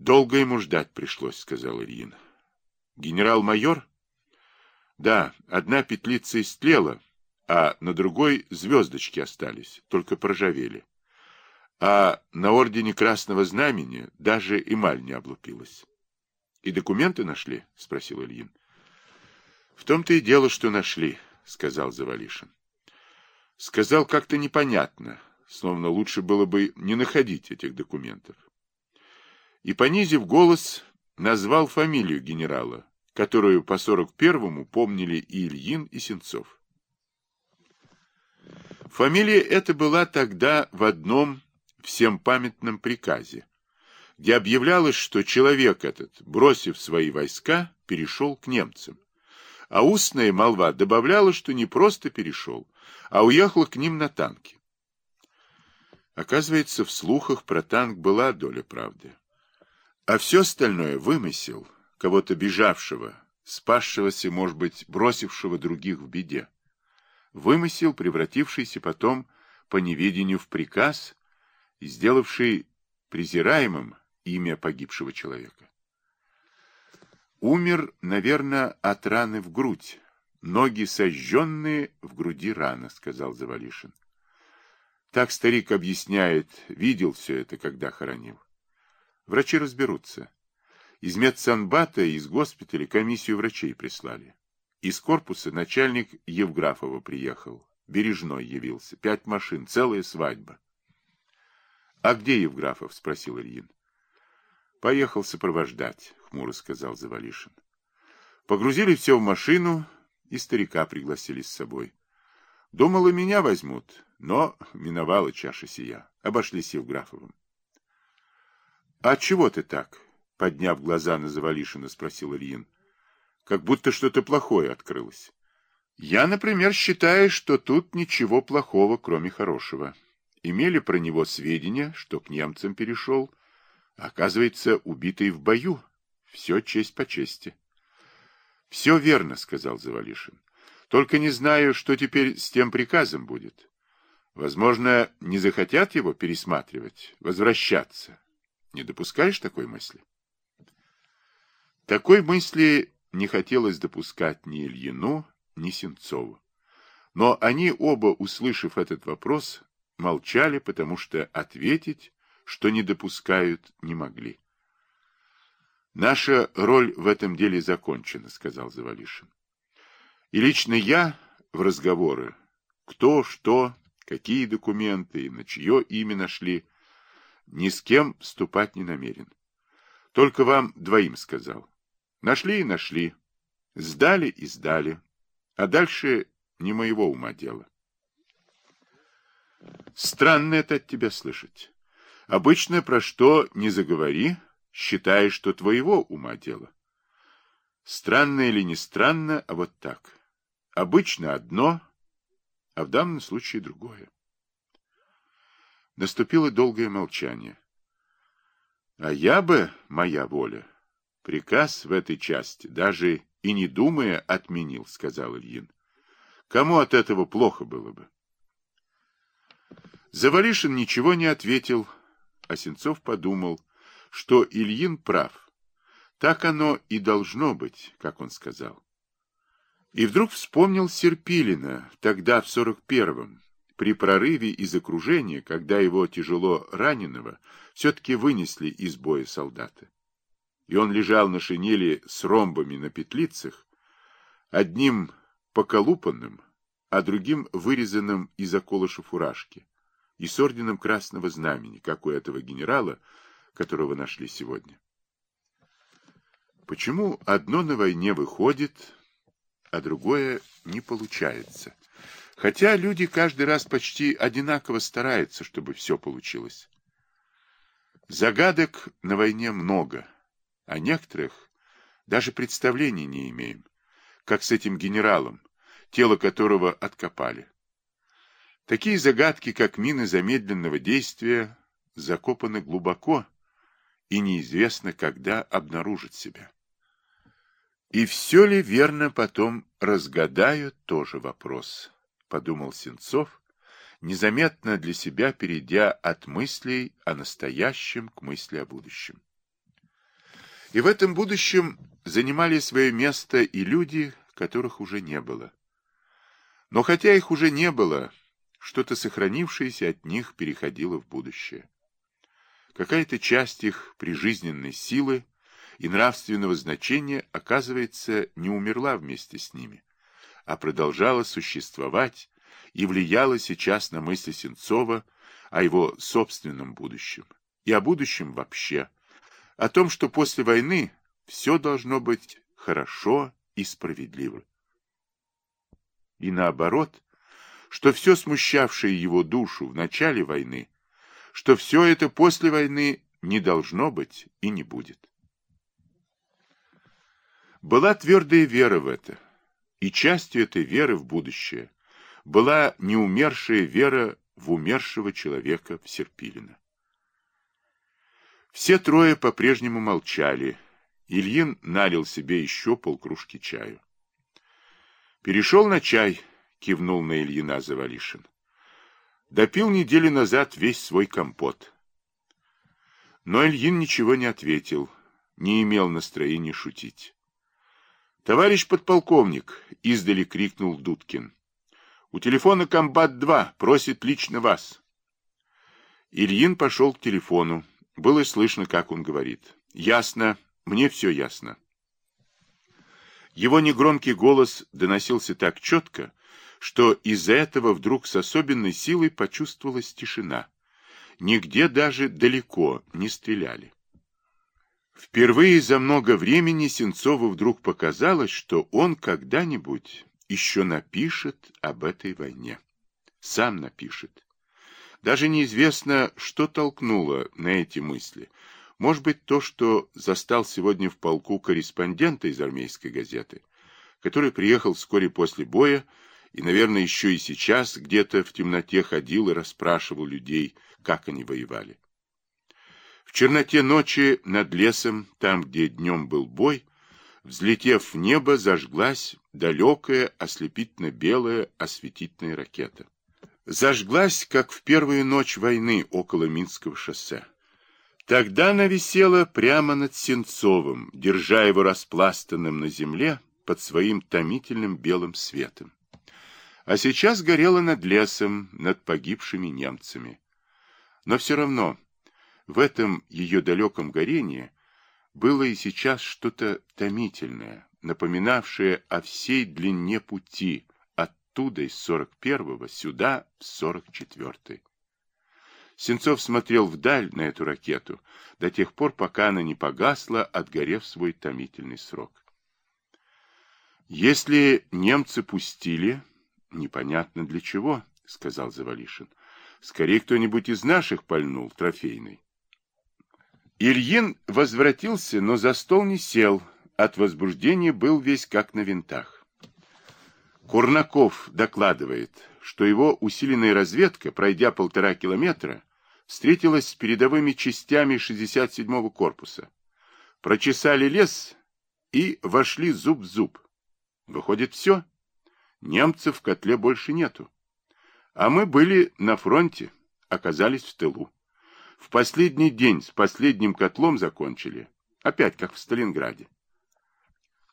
Долго ему ждать пришлось, сказал Ильин. Генерал-майор? Да, одна петлица истлела, а на другой звездочки остались, только проржавели. А на ордене Красного Знамени даже эмаль не облупилась. — И документы нашли? — спросил Ильин. — В том-то и дело, что нашли, — сказал Завалишин. Сказал как-то непонятно, словно лучше было бы не находить этих документов. И, понизив голос, назвал фамилию генерала, которую по 41-му помнили и Ильин, и Сенцов. Фамилия эта была тогда в одном всем памятном приказе, где объявлялось, что человек этот, бросив свои войска, перешел к немцам. А устная молва добавляла, что не просто перешел, а уехал к ним на танке. Оказывается, в слухах про танк была доля правды. А все остальное вымысел кого-то бежавшего, спасшегося, может быть, бросившего других в беде. Вымысел, превратившийся потом по неведению в приказ и сделавший презираемым имя погибшего человека. Умер, наверное, от раны в грудь. Ноги сожженные, в груди рана, сказал Завалишин. Так старик объясняет, видел все это, когда хоронил. Врачи разберутся. Из медсанбата и из госпиталя комиссию врачей прислали. Из корпуса начальник Евграфова приехал. Бережной явился. Пять машин, целая свадьба. — А где Евграфов? — спросил Ильин. — Поехал сопровождать, — хмуро сказал Завалишин. Погрузили все в машину и старика пригласили с собой. Думал, и меня возьмут, но миновала чаша сия. Обошлись Евграфовым. — А чего ты так? — подняв глаза на Завалишина, спросил Ильин. — Как будто что-то плохое открылось. Я, например, считаю, что тут ничего плохого, кроме хорошего имели про него сведения, что к немцам перешел, оказывается, убитый в бою. Все честь по чести. — Все верно, — сказал Завалишин. — Только не знаю, что теперь с тем приказом будет. Возможно, не захотят его пересматривать, возвращаться. Не допускаешь такой мысли? Такой мысли не хотелось допускать ни Ильину, ни Сенцову. Но они оба, услышав этот вопрос, молчали, потому что ответить, что не допускают, не могли. «Наша роль в этом деле закончена», — сказал Завалишин. «И лично я в разговоры, кто, что, какие документы и на чье имя нашли, ни с кем вступать не намерен. Только вам двоим сказал. Нашли и нашли, сдали и сдали, а дальше не моего ума дело. Странно это от тебя слышать. Обычно про что не заговори, считаешь, что твоего ума дело. Странно или не странно, а вот так. Обычно одно, а в данном случае другое. Наступило долгое молчание. А я бы, моя воля, приказ в этой части, даже и не думая, отменил, сказал Ильин. Кому от этого плохо было бы? Завалишин ничего не ответил, а Сенцов подумал, что Ильин прав. Так оно и должно быть, как он сказал. И вдруг вспомнил Серпилина, тогда в сорок первом, при прорыве из окружения, когда его тяжело раненого все-таки вынесли из боя солдаты. И он лежал на шинели с ромбами на петлицах, одним поколупанным, а другим вырезанным из околыша фуражки и с орденом Красного Знамени, как у этого генерала, которого нашли сегодня. Почему одно на войне выходит, а другое не получается? Хотя люди каждый раз почти одинаково стараются, чтобы все получилось. Загадок на войне много, а некоторых даже представления не имеем, как с этим генералом, тело которого откопали. Такие загадки, как мины замедленного действия, закопаны глубоко, и неизвестно, когда обнаружат себя. И все ли верно потом разгадают тоже вопрос, подумал Сенцов, незаметно для себя перейдя от мыслей о настоящем к мысли о будущем. И в этом будущем занимали свое место и люди, которых уже не было. Но хотя их уже не было, что-то сохранившееся от них переходило в будущее. Какая-то часть их прижизненной силы и нравственного значения, оказывается, не умерла вместе с ними, а продолжала существовать и влияла сейчас на мысли Сенцова о его собственном будущем и о будущем вообще, о том, что после войны все должно быть хорошо и справедливо. И наоборот, что все смущавшее его душу в начале войны, что все это после войны не должно быть и не будет. Была твердая вера в это, и частью этой веры в будущее была неумершая вера в умершего человека в Серпилина. Все трое по-прежнему молчали. Ильин налил себе еще полкружки чаю. «Перешел на чай», — кивнул на Ильина Завалишин. «Допил неделю назад весь свой компот». Но Ильин ничего не ответил, не имел настроения шутить. «Товарищ подполковник!» — издали крикнул Дудкин. «У телефона комбат-2 просит лично вас». Ильин пошел к телефону. Было слышно, как он говорит. «Ясно. Мне все ясно». Его негромкий голос доносился так четко, что из-за этого вдруг с особенной силой почувствовалась тишина. Нигде даже далеко не стреляли. Впервые за много времени Сенцову вдруг показалось, что он когда-нибудь еще напишет об этой войне. Сам напишет. Даже неизвестно, что толкнуло на эти мысли. Может быть, то, что застал сегодня в полку корреспондента из армейской газеты, который приехал вскоре после боя и, наверное, еще и сейчас где-то в темноте ходил и расспрашивал людей, как они воевали. В черноте ночи над лесом, там, где днем был бой, взлетев в небо, зажглась далекая, ослепительно-белая осветительная ракета зажглась, как в первую ночь войны около Минского шоссе. Тогда она висела прямо над Сенцовым, держа его распластанным на земле под своим томительным белым светом. А сейчас горела над лесом, над погибшими немцами. Но все равно в этом ее далеком горении было и сейчас что-то томительное, напоминавшее о всей длине пути, оттуда, из 41-го, сюда, в 44-й. Сенцов смотрел вдаль на эту ракету до тех пор, пока она не погасла, отгорев свой томительный срок. «Если немцы пустили, непонятно для чего», — сказал Завалишин. «Скорее кто-нибудь из наших пальнул, трофейный». Ильин возвратился, но за стол не сел. От возбуждения был весь как на винтах. Курнаков докладывает, что его усиленная разведка, пройдя полтора километра, встретилась с передовыми частями 67-го корпуса. Прочесали лес и вошли зуб в зуб. Выходит, все. Немцев в котле больше нету. А мы были на фронте, оказались в тылу. В последний день с последним котлом закончили. Опять как в Сталинграде.